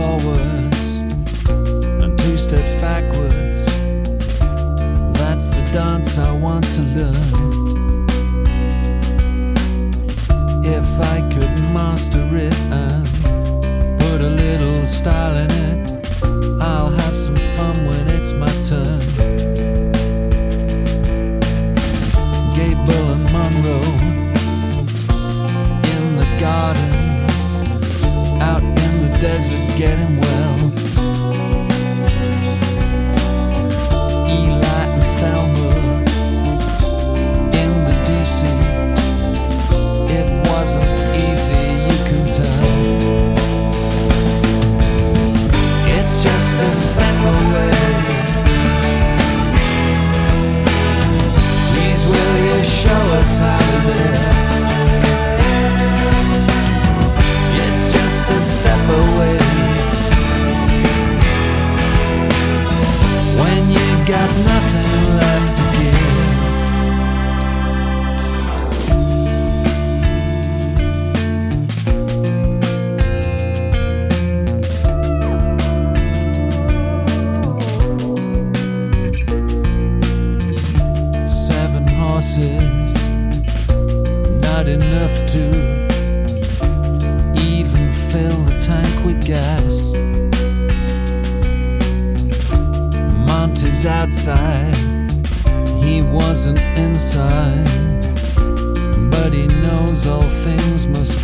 forwards and two steps backwards. That's the dance I want to learn. losses, not enough to even fill the tank with gas. Monty's outside, he wasn't inside, but he knows all things must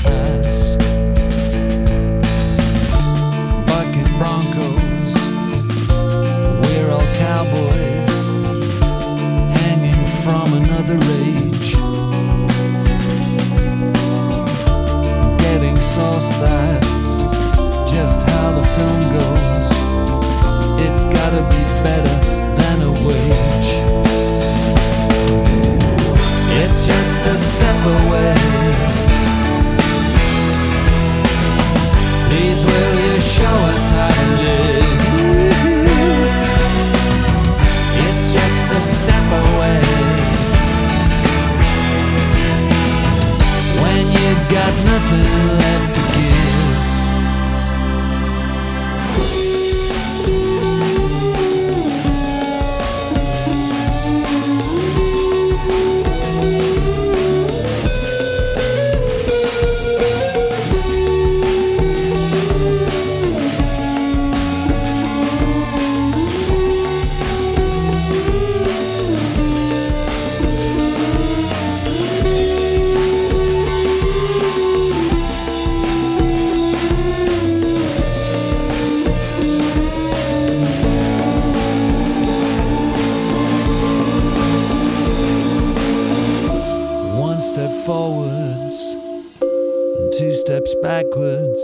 two steps backwards.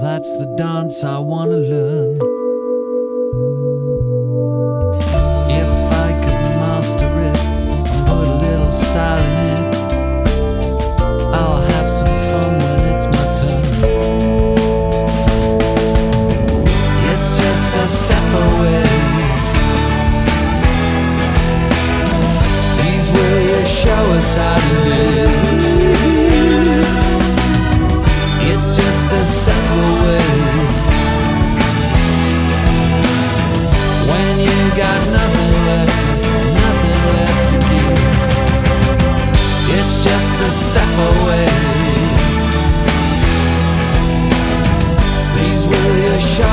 That's the dance I wanna learn.